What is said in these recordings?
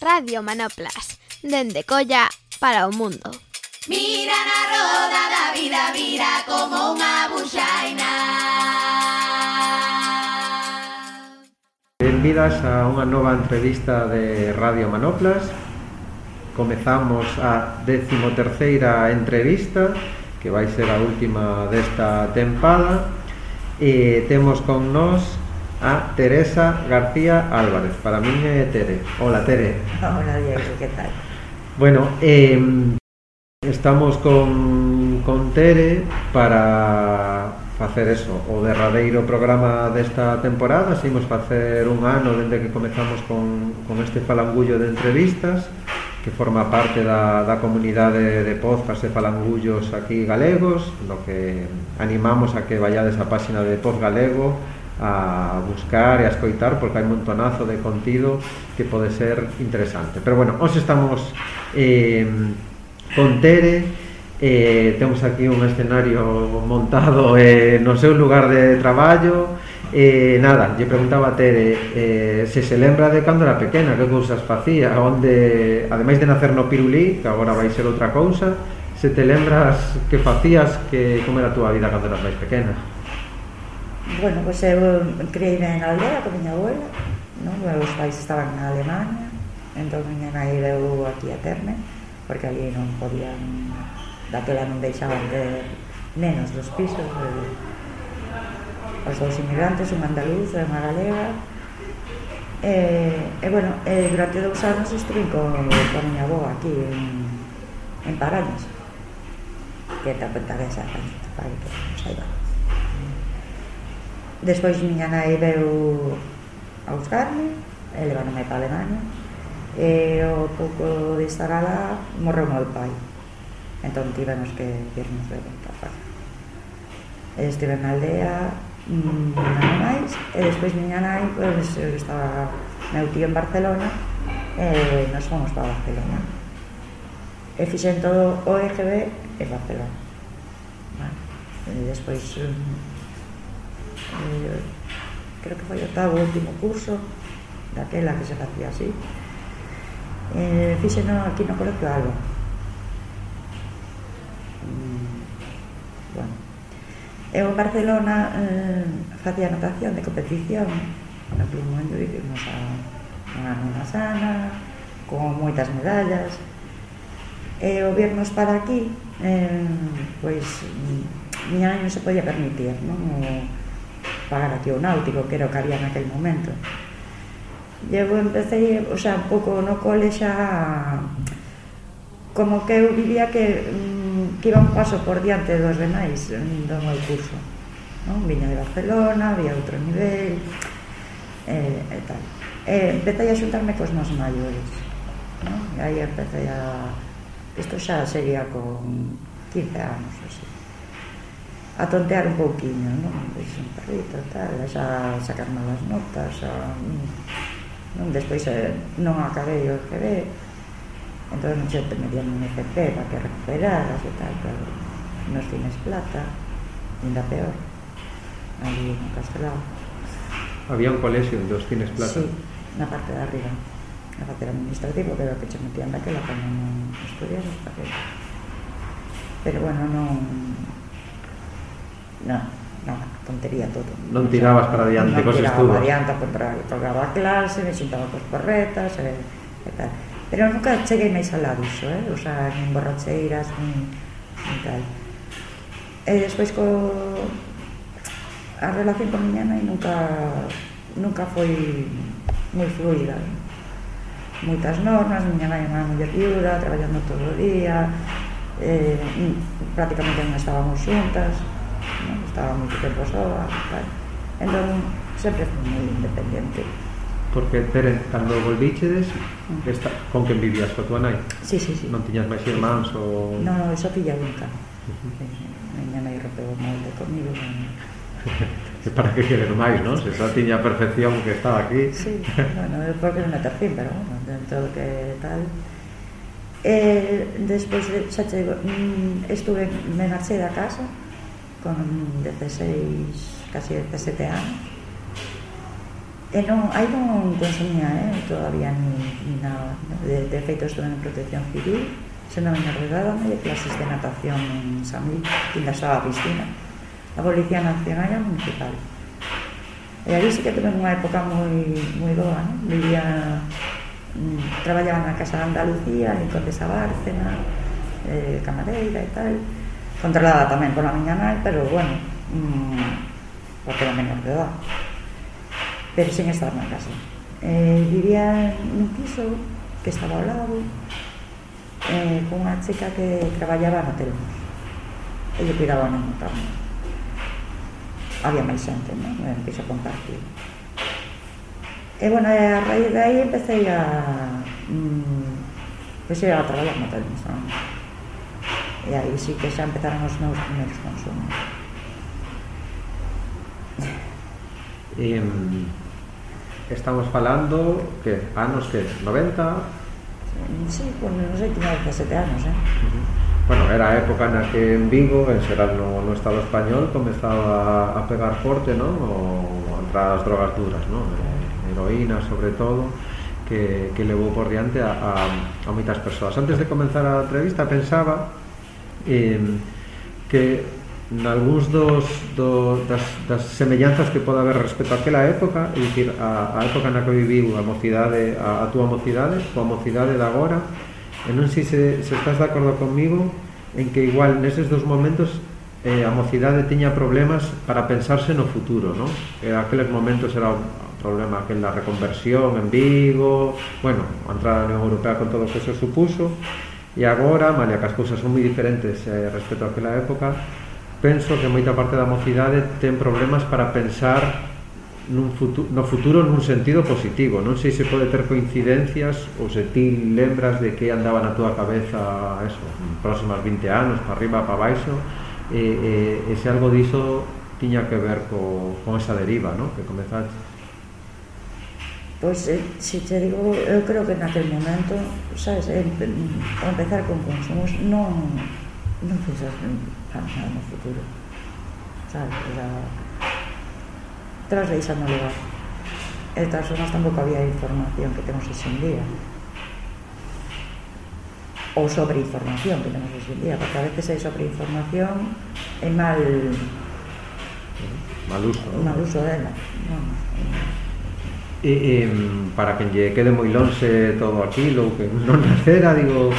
Radio Manoplas, dende Colla para o mundo. Mira na roda da vida, vira como unha buxaina. Benvidas a unha nova entrevista de Radio Manoplas. Comezamos a 13ª entrevista, que vai ser a última desta tempada. E temos con nós a Teresa García Álvarez. Para min é Tere. Hola, Tere. Hola, Diego, que tal? Bueno, eh, estamos con, con Tere para facer eso, o derradeiro programa desta temporada, seguimos facer un ano dende que comezamos con, con este falangullo de entrevistas que forma parte da, da comunidade de podcast e falangullos aquí galegos, no que animamos a que vayades a páxina de Poz Galego a buscar e a escoitar porque hai un montonazo de contido que pode ser interesante. Pero bueno, hoxe estamos eh, con Tere, eh, temos aquí un escenario montado eh, no seu lugar de traballo, Eh, nada, lle preguntaba a Tere eh, se se lembra de cando era pequena, que cousas facía, onde, ademais de nacer no Pirulí, que agora vai ser outra cousa, se te lembras que facías, que como era a túa vida cando eras máis pequena? bueno, pois eu criei en aldea con miña abuela, non? meus pais estaban na Alemania, entón miña nai eu aquí a terme, porque ali non podían, daquela non deixaban de nenos dos pisos, e, os dous inmigrantes, un andaluz e unha galega, e, e bueno, e, durante dous anos estuve con, con miña avó aquí en, en Parañas, que tamén xa está, para que non saibamos. Despois miña nai veu a buscarme, e levanome para Alemania, e o pouco de estar alá morreu meu pai. Entón tivemos que irnos de volta para Estive na aldea mm, un ano máis, e despois miña nai, pois, estaba meu tío en Barcelona, e nos fomos para Barcelona. E fixen todo o EGB en Barcelona. Bueno, e despois mm, eh, creo que foi o octavo último curso daquela que se facía así. Eh, fíxeno aquí no Colegio Alba. Mm, bueno. Eu en Barcelona eh, facía anotación de competición. No primo año vivimos a unha nona sana con moitas medallas. E o virnos para aquí eh, pois mm, miña non se podía permitir non? O, pagarativo náutico, que era o que había naquel momento. Llevo, empecé, o sea, un pouco no cole xa como que eu vivía que, mm, que iba un paso por diante dos demais mm, do meu curso. Non? Viña de Barcelona, había outro nivel, e, e tal. E empecé a xuntarme cos nos maiores. Non? E aí empecé a... Isto xa sería con 15 anos, así a tontear un pouquiño, non? Pois, Deixa un perrito, tal, xa sacar malas notas, xa... Mm, non, despois eh, non acabei o GB, entón xa te metían un FP para que recuperaras e tal, pero nos tines plata, ainda peor, ali no Castelao. Había un colexio dos cines plata? Sí, na parte de arriba, na parte administrativa, que era o que xa metían daquela cando non estudiar, para que... Pero bueno, non no, no, tontería todo. Non tirabas para adiante cos estudos? Non tiraba adiante, ao colgaba a clase, me xuntaba cos porretas e, e tal. Pero nunca cheguei máis alá disso, eh? o sea, nin borracheiras, nin, nin tal. E despois co... A relación con miña nai nunca, nunca foi moi fluida. Moitas normas, miña nai é unha muller viuda, traballando todo o día, eh, prácticamente non estábamos xuntas, non? estaba moito tempo soa tal. entón sempre fui moi independente Porque, Tere, cando volvíxedes, mm. esta, con quen vivías, coa tua nai? Sí, sí, sí. Non tiñas máis irmáns sí, sí. ou... Non, non, só filla única. Uh -huh. Miña nai rompeu molde comigo. E para que querer máis, non? Se xa tiña a perfección que estaba aquí. Sí, bueno, eu porque non me terfín, pero bueno, dentro do que tal... E, despois, xa chego, mm, estuve, me marchei da casa, con 16, casi 17 anos. E non, aí non consumía, eh, todavía ni, ni nada. De, de feito, estuve en protección civil, sendo me encarregábame de clases de natación en San Luis, tinda estaba a piscina, a Policía Nacional e a Municipal. E aí sí que tuve unha época moi, moi boa, ¿no? vivía, mm, traballaba na Casa de Andalucía, en Condesa a Bárcena, eh, Camareira e tal, controlada tamén pola miña nai, pero bueno, mmm, porque era menor de edad. Pero sin estar na casa. Eh, vivía nun piso que estaba ao lado, eh, con unha chica que traballaba no Telmos. E lle cuidaba o neno tamén. Había máis xente, non? Era un piso compartido. E, bueno, a raíz de aí empecé a... Mm, empecé a traballar no Telmos, non? E aí sí que xa empezaron os meus primeiros consumos. E, estamos falando que anos que 90 Sí, pues, non sei, tiña 17 anos, eh? Uh -huh. Bueno, era a época na que en Vigo, en xeral no, no Estado español, comezaba a pegar forte, non? O entrar as drogas duras, non? Eh, heroína, sobre todo, que, que levou por diante a, a, a moitas persoas. Antes de comenzar a entrevista, pensaba eh, que nalgúns dos, do, das, das semellanzas que pode haber respecto a aquela época, é dicir, a, a época na que viviu a mocidade, a, a túa mocidade, a mocidade de agora, e non sei se, se estás de acordo comigo en que igual neses dos momentos eh, a mocidade tiña problemas para pensarse no futuro, non? E aqueles momentos era o problema aquel da reconversión en Vigo, bueno, a entrada na Unión Europea con todo o que se supuso, E agora, malia que as cousas son moi diferentes eh, respecto àquela época, penso que moita parte da mocidade ten problemas para pensar nun futuro, no futuro nun sentido positivo. Non sei se pode ter coincidencias ou se ti lembras de que andaba na túa cabeza eso, próximas 20 anos, para arriba, para baixo, e, e, e se algo diso tiña que ver co, con esa deriva, no? que comezaste Pois, eh, se te digo, eu creo que naquel momento, sabes, eh, empezar con consumos non, non pensas para nada no futuro. Sabes, era... Tras deixando lugar. E tras unhas tampouco había información que temos hoxe en día. Ou sobre información que temos hoxe en día, porque a veces hai sobre información e mal... Mal uso. Mal uso dela. Non, non e, e, para que lle quede moi lonxe todo aquilo que non nacera, digo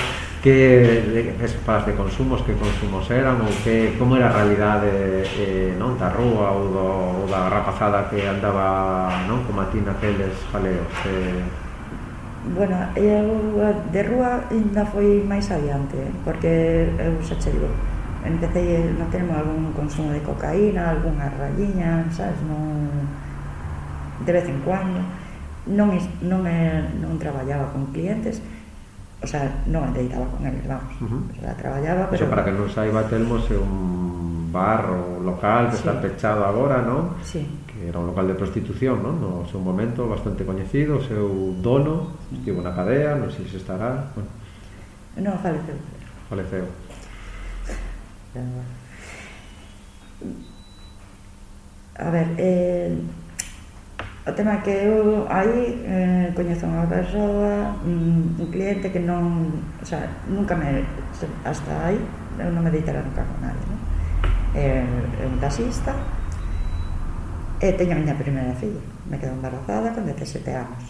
que espas de consumos que consumos eran ou que como era a realidade eh, non da rúa ou, do, ou da rapazada que andaba non como a ti naqueles jaleos eh. Bueno, eu de rúa ainda foi máis adiante porque eu xa chego empecé non temos algún consumo de cocaína algunha rayiña, sabes, non de vez en cuando, non, non, é, non traballaba con clientes, o sea, non deitaba con eles, vamos, uh -huh. o sea, traballaba, pero... Eso para que non saiba, Telmos é un bar ou local que sí. está pechado agora, non? Sí. Que era un local de prostitución, non? No seu momento bastante coñecido, o seu dono, estivo na cadea, non sei se estará... Bueno. Non, faleceu. Faleceu. A ver, eh, O tema que eu aí eh, coñezo unha persoa, un, un cliente que non, o sea, nunca me, hasta aí, eu non me deitara nunca con nadie, non? É, eh, é un taxista, e teño a miña primeira filla, me quedo embarazada con 17 anos.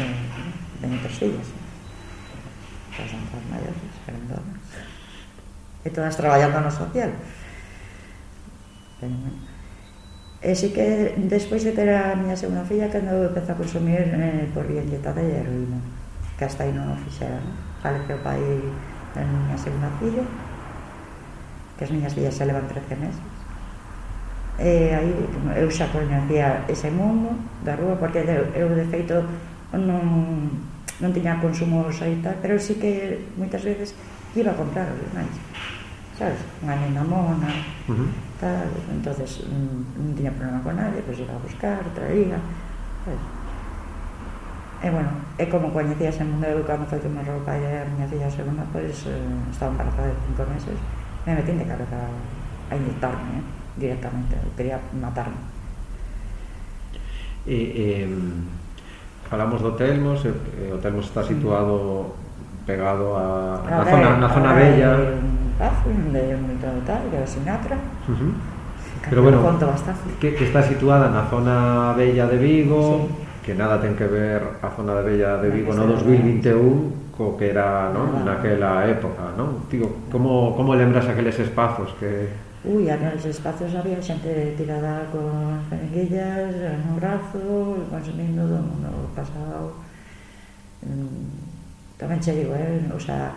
Eh, teño tres fillas, todas son todas maiores, grandonas, e todas traballando no social. Teño, E sí que despois de ter a miña segunda filla cando empecé a consumir eh, por vía inyectada e heroína, que hasta aí non o fixera, non? Faleceu o pai da miña segunda filla, que as miñas fillas se levan 13 meses. E aí eu xa coñecía ese mundo da rúa, porque eu de feito non, non tiña consumos aí tal, pero sí que moitas veces iba a comprar os demais. Sabes? Unha nena mona, uh -huh tal, entonces mm, non tiña problema con nadie, pois iba a buscar, traía, pues. E, bueno, e como coñecía ese mundo eu cando foi que me meu e a miña filla segunda, pois eh, estaba embarazada de cinco meses, me metín de cabeza a inyectarme, eh, directamente, quería matarme. E, eh, eh falamos do Telmos, e, o Telmos está situado pegado a, a na ver, zona, na zona bella. Un espacio onde un tal, que é Sinatra. Uh -huh. Pero bueno, conto bastante. Que, que está situada na zona bella de Vigo, sí. que nada ten que ver a zona de bella de Vigo no 2021 co que era no? Ah, naquela época, non? Digo, como, como lembras aqueles espazos que... Ui, aqueles espacios había xente tirada con peneguillas, no brazo, consumindo do mundo pasado. Mm tamén che digo, eh, o sea,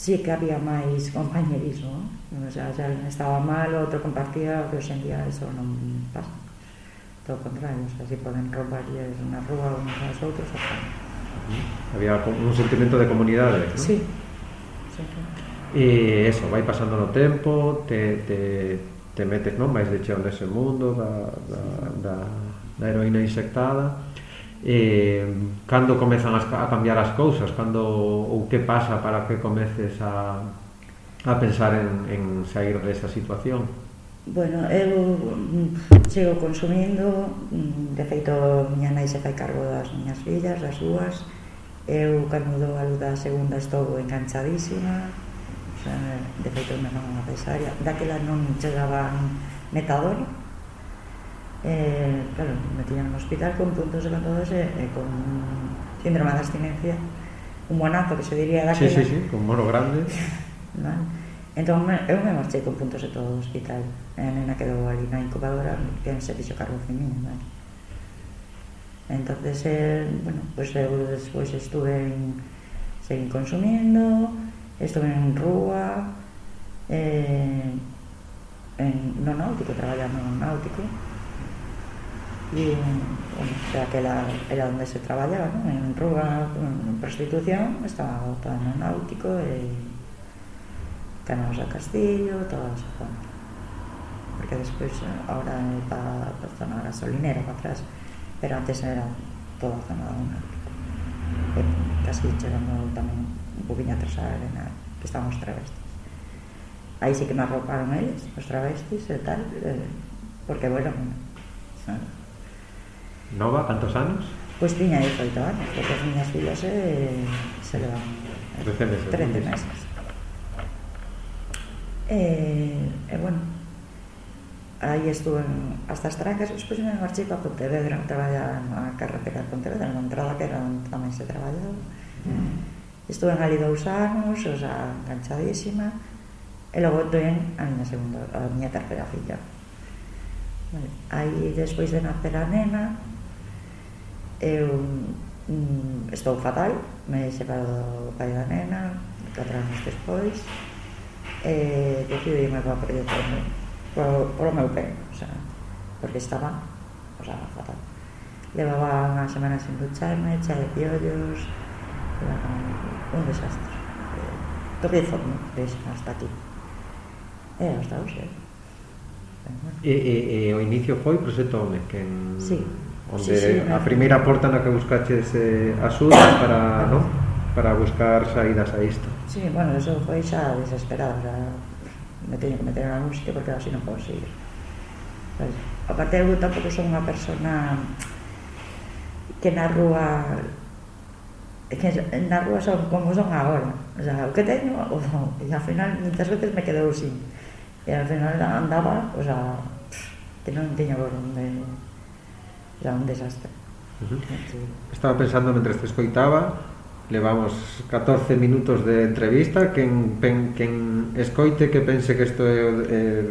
sí que había máis compañerismo, o sea, xa estaba mal, outro compartía, que hoxe en día eso non pasa. Todo contrario, o sea, si poden roubar unha rúa uns aos outros, o sea. Había un sentimento de comunidade, non? Sí, sí. E eso, vai pasando no tempo, te, te, te metes non máis de cheo nese mundo da, da, da, da heroína inxectada, eh, cando comezan as, a cambiar as cousas, cando ou que pasa para que comeces a, a pensar en, en sair desa situación? Bueno, eu mm, chego consumindo, mm, de feito, miña nai se fai cargo das miñas fillas, das dúas, eu cando dou a luz da segunda estou enganchadísima, de feito me fan unha cesárea, daquela non chegaban metadona, eh, claro, me tiñan no hospital con puntos decantados e, eh, e eh, con síndrome de abstinencia un monazo que se diría daquela sí, sí, sí, con mono grande vale. entón me, eu me marchei con puntos de todo o hospital e a nena quedou ali na incubadora que se fixo cargo de mí vale. entonces eh, bueno, pues eu despois estuve en, seguí consumiendo estuve en rúa eh, en, no náutico, traballando no náutico e bueno, xa aquela era, onde se traballaba, non? en Ruga, en prostitución, estaba o plano náutico e Canaos a Castillo, toda esa zona. Porque despois, ahora é para pa zona gasolinera, para atrás, pero antes era toda a zona do náutico. E casi chegando tamén un poquinho atrás a arena, que estaban os travestis. Aí sí que me arroparon eles, os travestis e tal, eh, porque, bueno, ¿sabes? Nova, cantos anos? Pois tiña 18 anos, porque as miñas fillas eh, se levan 13 meses. 13 meses. Eh, e, eh, bueno, aí estuve hasta as trancas, despois me marchei para Pontevedra, traballar na carretera de Pontevedra, na entrada que era onde tamén se traballaba. Mm. Estuve en ali dous anos, o sea, enganchadísima, e logo toen a miña segunda, a miña terceira filla. Vale. Aí, despois de nacer a nena, eu mm, estou fatal, me separo do pai da nena, catro anos despois, e decido irme para perder por, por o meu pé, o sea, porque estaba o sea, fatal. Levaba unha semana sin ducharme, echar de piollos, un desastre. Eh, de forma, ves, hasta aquí. E hasta hoxe. Eh? E, e, e o inicio foi Proxecto Home, que en... Sí, onde sí, sí, a primeira porta na que buscaches eh, axuda para, non? para buscar saídas a isto. Sí, bueno, eso foi xa desesperado, xa me teño que meter en algún sitio porque así non podo seguir. Pues, aparte eu tampouco son unha persona que na rúa que na rúa son como son agora. O sea, o que teño, o, e ao final, muitas veces me quedou sin. E ao final andaba, o sea, que non teño por onde era un desastre. Uh -huh. Estaba pensando mentre te escoitaba, levamos 14 minutos de entrevista, quen, pen, quen escoite que pense que isto é eh,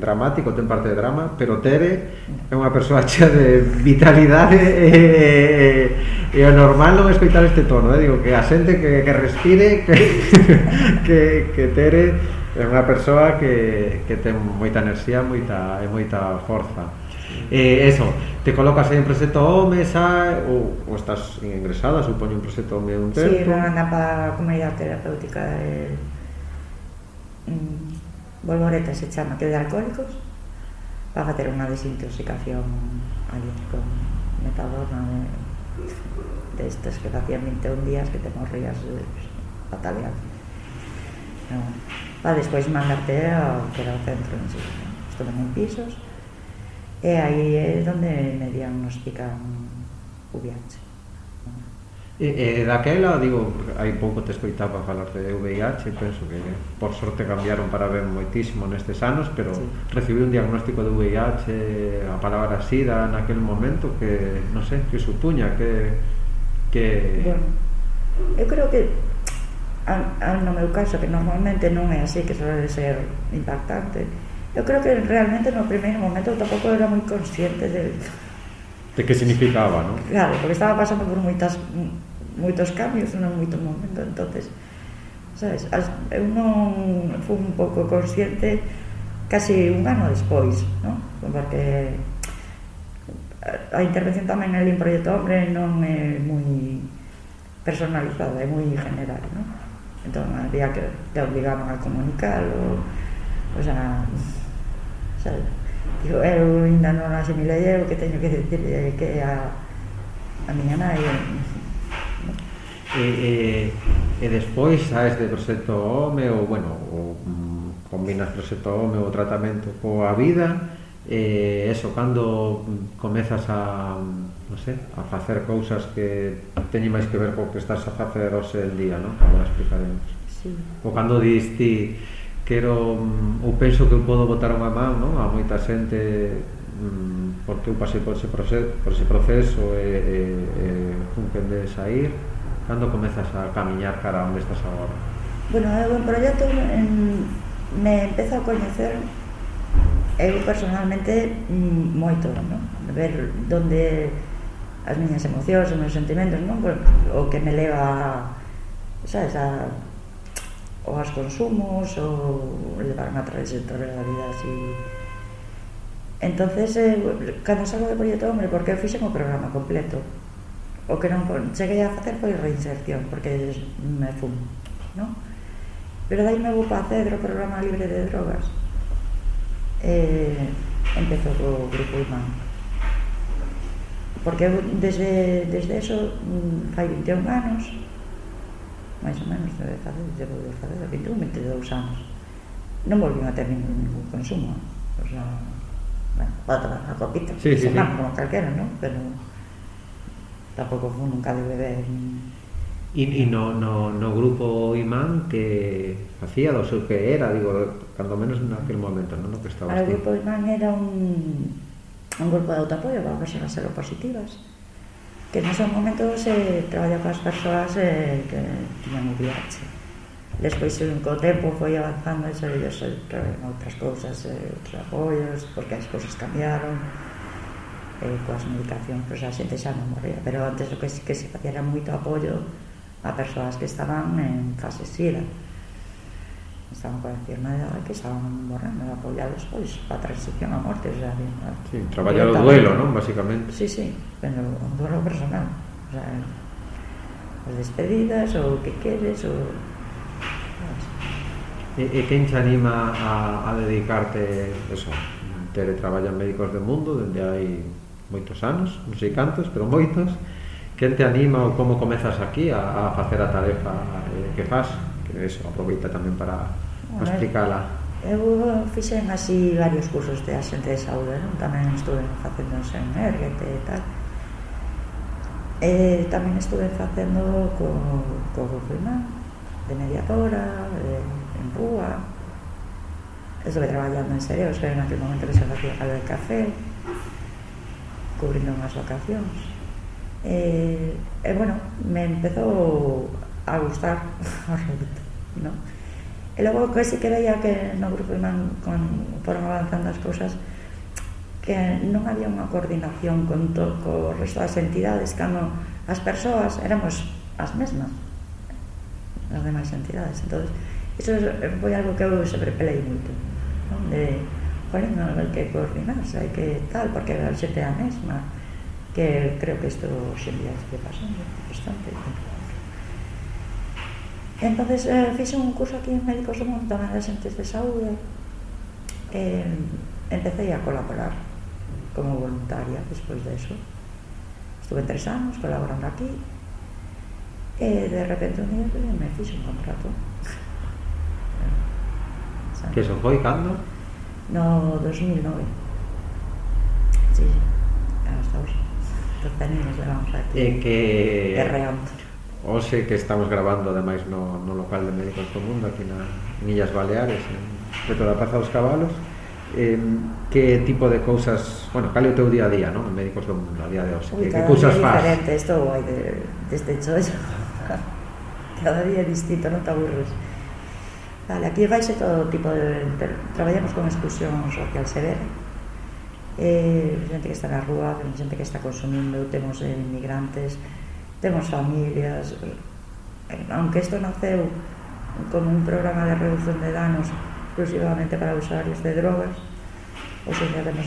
dramático, ten parte de drama, pero Tere é unha persoa chea de vitalidade e, e, e o normal non escoitar este tono, eh? digo que a xente que, que respire, que, que, que Tere é unha persoa que, que ten moita enerxía moita, e moita forza eh, eso, te colocas aí en proxecto home, oh, xa, ou, ou estás ingresada, supoño, en proxecto home un tempo. Sí, van andar para a comunidade terapéutica de... Mm, Volvoreta se chama, que é de alcohólicos, para facer unha desintoxicación ali con metadona de, de estes que facían 21 días que te morrías de fatalidade. No. Va despois mandarte ao que era o centro en sí. Estuve en pisos, E aí é onde me diagnostican o VIH. E, e daquela, digo, hai pouco te escoitaba falar de VIH, penso que por sorte cambiaron para ben moitísimo nestes anos, pero sí. recibí un diagnóstico de VIH, a palabra SIDA naquel momento que, non sei, que supuña que... que... Bueno, eu creo que a, a, no meu caso, que normalmente non é así que suele ser impactante, Eu creo que realmente no primeiro momento tampouco era moi consciente de, de que significaba, non? Claro, porque estaba pasando por moitas moitos cambios non moito momento, entonces sabes, as, eu non fui un pouco consciente casi un ano despois, non? Porque a intervención tamén en el Proyecto Hombre non é moi personalizada, é moi general, non? Entón, había que te obligaban a comunicarlo, o sea, sabe? Digo, eh, eu ainda non asimilei eu que teño que dicir que a, a miña nai eh, e, e, e despois sabes de proxecto home ou bueno, o, mm, combinas proxecto home ou tratamento coa vida e eso, cando comezas a non sei, a facer cousas que teñen máis que ver co que estás a facer hoxe en día, non? Agora explicaremos. Sí. Ou cando dis ti quero mm, ou penso que eu podo botar unha man non? a moita xente mm, porque eu pasei por ese proceso, por ese proceso e, e, e funken de sair cando comezas a camiñar cara onde estás agora? Bueno, eu en proxecto en, me empezo a coñecer eu personalmente mm, moito, non? ver donde as miñas emocións, os meus sentimentos, non? O que me leva, sabes, a ou aos consumos ou levar unha trayectoria da vida así. Entonces eh, cando salgo de Proyecto Hombre porque eu fixen o programa completo. O que non cheguei a facer foi reinserción porque me fun ¿no? pero dai me vou para Cedro programa libre de drogas. Eh, empezo o grupo imán. Porque eu desde, desde eso mm, fai 21 anos máis ou menos, debe fazer, debo de fazer, 21, 22 anos. Non volvín a ter ningún, ningún consumo, o sea, bueno, pode tomar a copita, sí, sí, sí. como calquera, non? Pero tampouco fui nunca de beber. E, e no, no, no grupo imán que facía, do seu que era, digo, cando menos naquele momento, non? No que estaba o grupo imán era un, un grupo de autoapoio, vamos a ser positivas, que nesos momentos eh, traballaba as persoas eh, que tiñan o VIH. Despois, co tempo, foi avanzando e se ellos traen outras cousas, eh, outros apoios, porque as cousas cambiaron, eh, coas medicacións, pois a xente xa non morría. Pero antes o que, que se facía era moito apoio a persoas que estaban en fase SIDA estaban coa firma de que estaban morrendo apoiados pois para a transición a morte xa, sí, traballar o duelo, non? basicamente sí, sí, pero o duelo personal o sea, as despedidas ou o que queres ou E, e quen te anima a, a dedicarte eso, teletraballan médicos do mundo dende hai moitos anos, non sei cantos, pero moitos quen te anima ou como comezas aquí a, a facer a tarefa eh, que fas que eso aproveita tamén para explicala Eu fixen así varios cursos de axente de saúde, non? Tamén estuve facendo en Erguete e tal. E tamén estuve facendo co, co Gufrimán, de mediadora, de, en Rúa. Estuve traballando en serio, que en aquel momento que se facía caldo de café, cubrindo unhas vacacións. E, e bueno, me empezou a gustar o ruta, non? E logo que que veía que no grupo imán con, foron avanzando as cousas que non había unha coordinación con to, co resto das entidades cando as persoas éramos as mesmas as demais entidades entonces iso foi algo que eu sempre pelei moito non? de, joder, non hai que coordinarse hai que tal, porque a xente é a mesma que creo que isto xe en día está pasando bastante Entonces eh, fixe un curso aquí en Médicos do Mundo tamén de xentes de saúde eh, empecé a colaborar como voluntaria despois eso. Estuve tres anos colaborando aquí e de repente un día pues, me fixe un contrato. Que eso foi cando? No 2009. Sí, sí. Hasta hoxe. Los tenemos, levamos aquí. E que... Erreando. Hoxe que estamos grabando ademais no, no local de Médicos do Mundo aquí na Millas Baleares, en Preto da Praza dos Cabalos, eh, que tipo de cousas, bueno, cal é o teu día a día, non? Médicos do Mundo, a día de hoxe, Uy, que, que cousas faz? Diferente, estou guai de, deste chollo. cada día é distinto, non te aburres. Vale, aquí faixe todo tipo de... Traballamos con exclusión social severa, eh, xente que está na rúa, xente que está consumindo, temos eh, migrantes, temos familias, eh, aunque isto naceu con un programa de reducción de danos exclusivamente para usuarios de drogas, hoxe en día temos,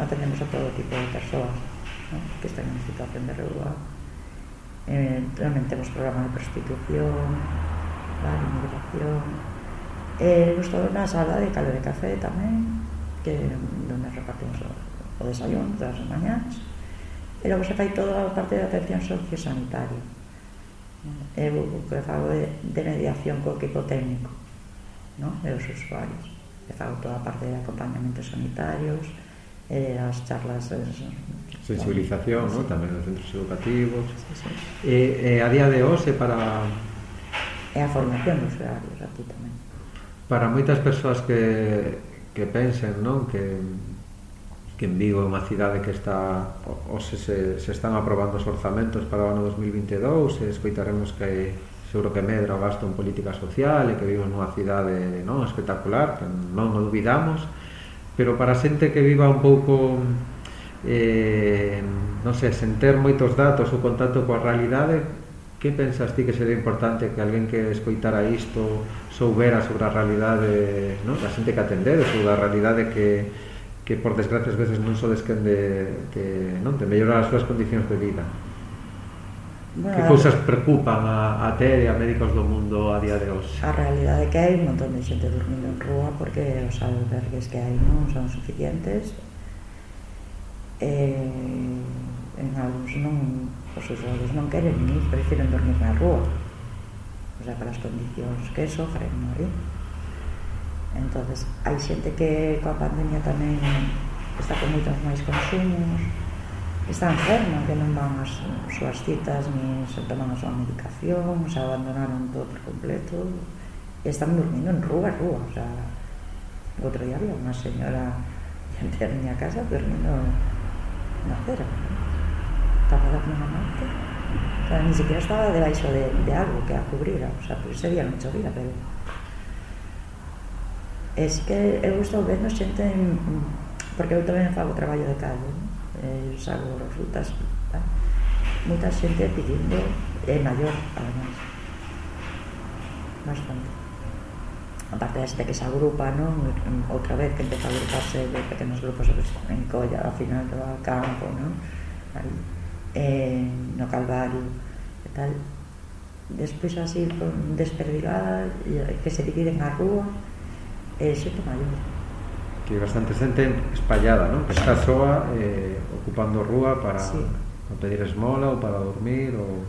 atendemos a todo tipo de persoas ¿no? que están en situación de regular. Eh, tamén temos programa de prostitución, da inmigración. Eh, nos todo na sala de caldo de café tamén, que donde repartimos o, o desayuno todas as mañanas e logo se fai toda a parte da atención sociosanitaria. Eh, eu o que fago de, de mediación co equipo técnico, no? e os usuarios. E fago toda a parte de acompañamentos sanitarios, e as charlas sensibilización, sí. ¿no? tamén nos centros educativos sí, sí. E, e eh, eh, a día de hoxe para e a formación dos usuarios aquí tamén para moitas persoas que, que pensen non que que en Vigo é unha cidade que está o se, se, se están aprobando os orzamentos para o ano 2022 e escoitaremos que seguro que medra o gasto en política social e que vivimos nunha cidade non espectacular, que non o dubidamos pero para a xente que viva un pouco eh, non sei, sen ter moitos datos ou contacto coa realidade que pensas ti que sería importante que alguén que escoitara isto soubera sobre a realidade non? da xente que atendedes ou da realidade que, que por desgracia ás veces non sodes quen de, que non de mellorar as súas condicións de vida bueno, que cousas preocupan a, a te e a médicos do mundo a día de hoxe? A realidade é que hai un montón de xente dormindo en rúa porque os albergues que hai non son suficientes e en algúns non os usuarios non queren ir, prefiren dormir na rúa o sea, para as condicións que sofren, non? entonces hai xente que coa pandemia tamén está con moitos máis consumos está enferma que non van as súas citas ni se toman a súa medicación se abandonaron todo por completo. E están dormindo en rúa, rúa. O sea, o outro día había unha señora diante da miña casa dormindo na cera tapada con unha manta o sea, ni siquiera estaba debaixo de, de algo que a cubrira o sea, pues, ese día non chovía pero E que eu estou vendo xente, en, porque eu tamén fago traballo de calle, eu eh, saco frutas, tá? moita xente pedindo, é eh, maior, además, bastante. A parte da xente que se agrupa, non? outra vez que empeza a agruparse de pequenos grupos en colla, ao final do campo, non? Aí, eh, no Calvario, e tal. Despois así, con desperdigada, eh, que se dividen a rúa, e xente maior. Que bastante xente espallada, non? Que está soa eh, ocupando rúa para, sí. para pedir esmola ou para dormir ou...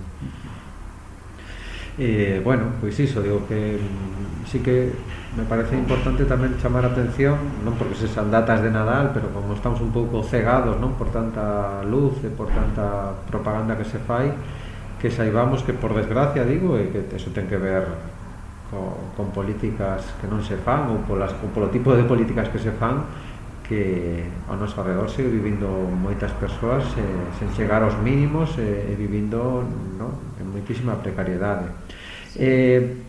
Eh, bueno, pois iso, digo que mm, sí que me parece importante tamén chamar a atención, non porque se san datas de Nadal, pero como estamos un pouco cegados, non, por tanta luz e por tanta propaganda que se fai, que saibamos que por desgracia, digo, e que eso ten que ver co, con políticas que non se fan ou, polas, ou polo tipo de políticas que se fan que ao noso alrededor segue vivindo moitas persoas eh, sen chegar aos mínimos eh, e vivindo no, en moitísima precariedade. Eh,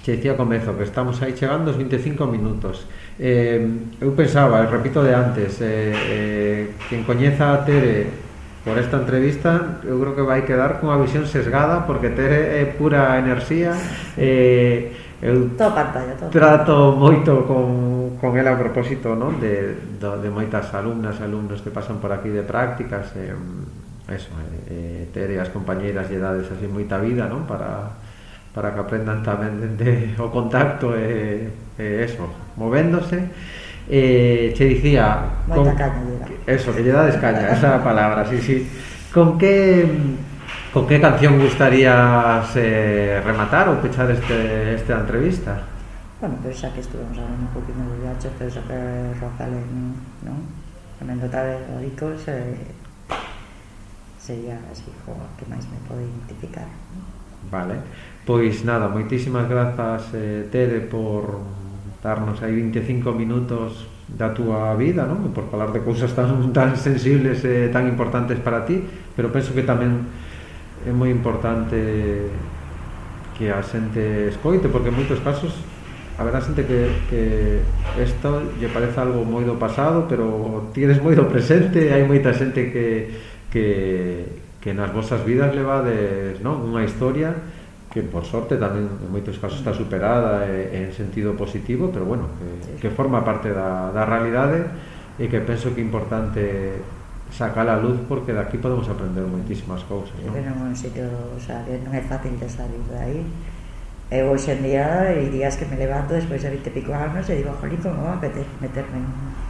che dicía ao comezo que estamos aí chegando os 25 minutos. Eh, eu pensaba, repito de antes eh, eh, quen coñeza a Tere por esta entrevista eu creo que vai quedar cunha visión sesgada porque Tere é pura enerxía eh, eu todo pantalla, todo. trato moito con, con ela a propósito non? De, de, de moitas alumnas e alumnos que pasan por aquí de prácticas eh, eso, eh, eh Tere ter as compañeiras lle dades así moita vida non? para, para que aprendan tamén de, de, o contacto e eh, eh, eso, movéndose eh, che dicía... Moita con, caña. Eso, que lle dades caña, esa palabra, sí, sí. Con que... Con que canción gustarías eh, rematar ou pechar este, esta entrevista? Bueno, pero xa que estuvemos hablando un poquinho de viacho pero xa que Rosales, non? ¿no? a dotar de ricos, eh, sería así, jo, que máis me pode identificar. ¿no? Vale, pois nada, moitísimas grazas eh, Tere por, darnos aí 25 minutos da túa vida, non? Por falar de cousas tan, tan sensibles e eh, tan importantes para ti, pero penso que tamén é moi importante que a xente escoite, porque en moitos casos haberá xente que, que esto lle parece algo moi do pasado, pero ti eres moi do presente, hai moita xente que, que, que nas vosas vidas levades non? unha historia que por sorte tamén en moitos casos está superada e, en sentido positivo, pero bueno, que, que forma parte da, da realidade e que penso que é importante sacar a luz porque daqui podemos aprender moitísimas cousas. Non? Pero non, sitio, o sea, non é fácil de salir de aí. Eu hoxe en día, e días que me levanto despois de 20 pico anos e digo, jolín, como va a meterme en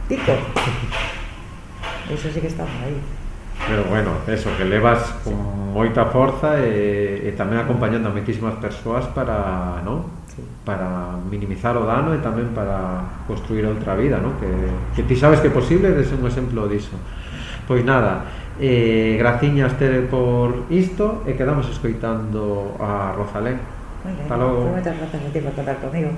pico? Eso sí que estamos aí. Pero bueno, eso, que levas con moita forza e, e tamén acompañando a moitísimas persoas para, non? Sí. para minimizar o dano e tamén para construir outra vida, non? Que, que ti sabes que é posible, des un exemplo diso. Pois nada, eh, graciñas ter por isto e quedamos escoitando a Rosalén. Hasta logo. Moitas grazas a ti por contar conmigo.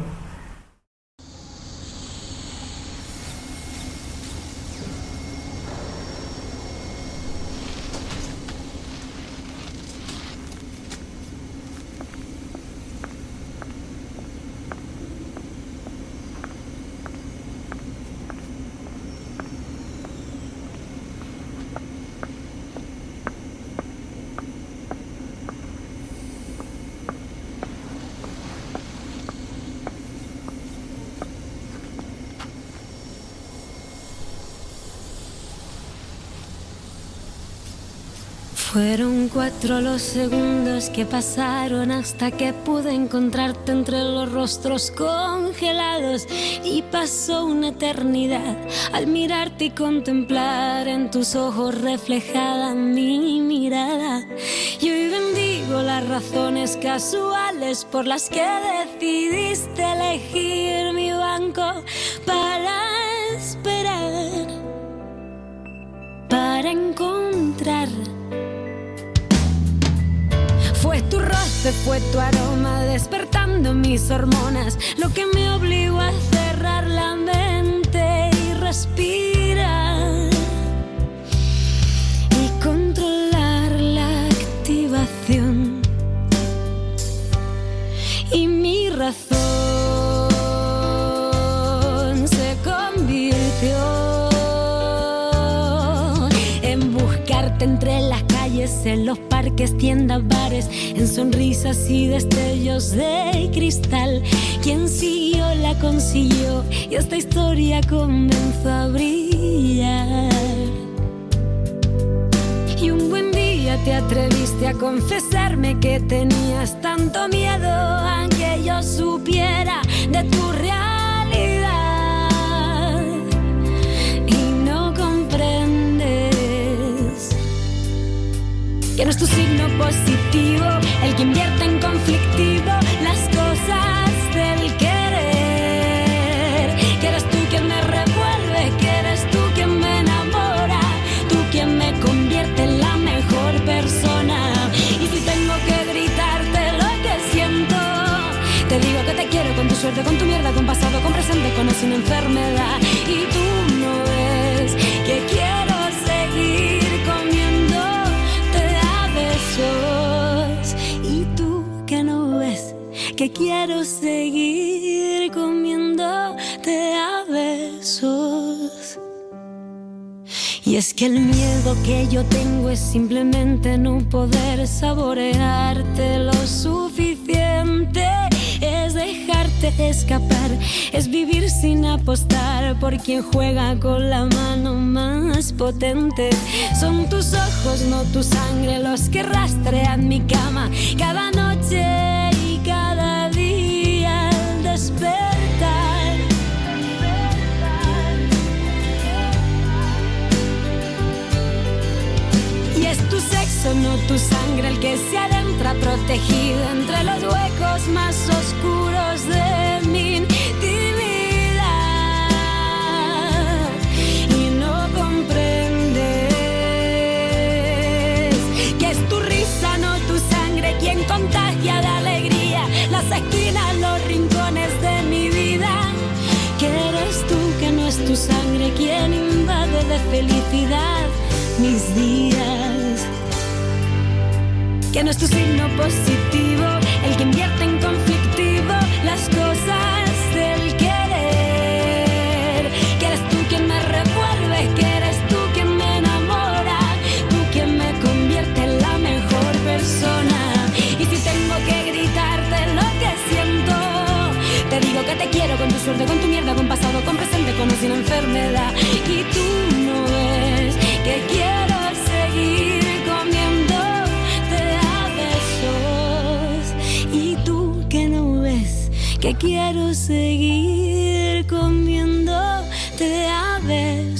Cuatro los segundos que pasaron hasta que pude encontrarte entre los rostros congelados y pasó una eternidad al mirarte y contemplar en tus ojos reflejada mi mirada. Y hoy bendigo las razones casuales por las que decidiste elegir mi banco para esperar, para encontrar tu roce, fue tu aroma despertando mis hormonas, lo que me obligó a cerrar la mente y respirar y controlar la activación. Y mi razón en los parques, tiendas, bares, en sonrisas y destellos de cristal. Quien siguió la consiguió y esta historia comenzó a brillar. Y un buen día te atreviste a confesarme que tenías tanto miedo a que yo supiera de tu realidad no es tu signo positivo, el que invierte en conflictivo las cosas del querer. Que eres tú quien me revuelve, que eres tú quien me enamora, tú quien me convierte en la mejor persona. Y si tengo que gritarte lo que siento, te digo que te quiero con tu suerte, con tu mierda, con pasado, con presente, con así una enfermedad. Y tú quiero seguir comiéndote a besos. Y es que el miedo que yo tengo es simplemente no poder saborearte lo suficiente es dejarte escapar, es vivir sin apostar por quien juega con la mano más potente. Son tus ojos, no tu sangre, los que rastrean mi cama cada noche sonó tu sangre el que se adentra protegido entre los huecos más oscuros de mi intimidad. Y no comprendes que es tu risa no tu sangre quien contagia de alegría las esquinas los rincones de mi vida. Que eres tú que no es tu sangre quien invade de felicidad mis días. Que no es tu signo positivo, el que invierte en conflictivo las cosas del querer. Que eres tú quien me revuelve, que eres tú quien me enamora, tú quien me convierte en la mejor persona. Y si tengo que gritarte lo que siento, te digo que te quiero con tu suerte, con tu mierda, con pasado, con presente, con o enfermedad. Y tú no ves que quiero que quiero seguir comiéndote a besos.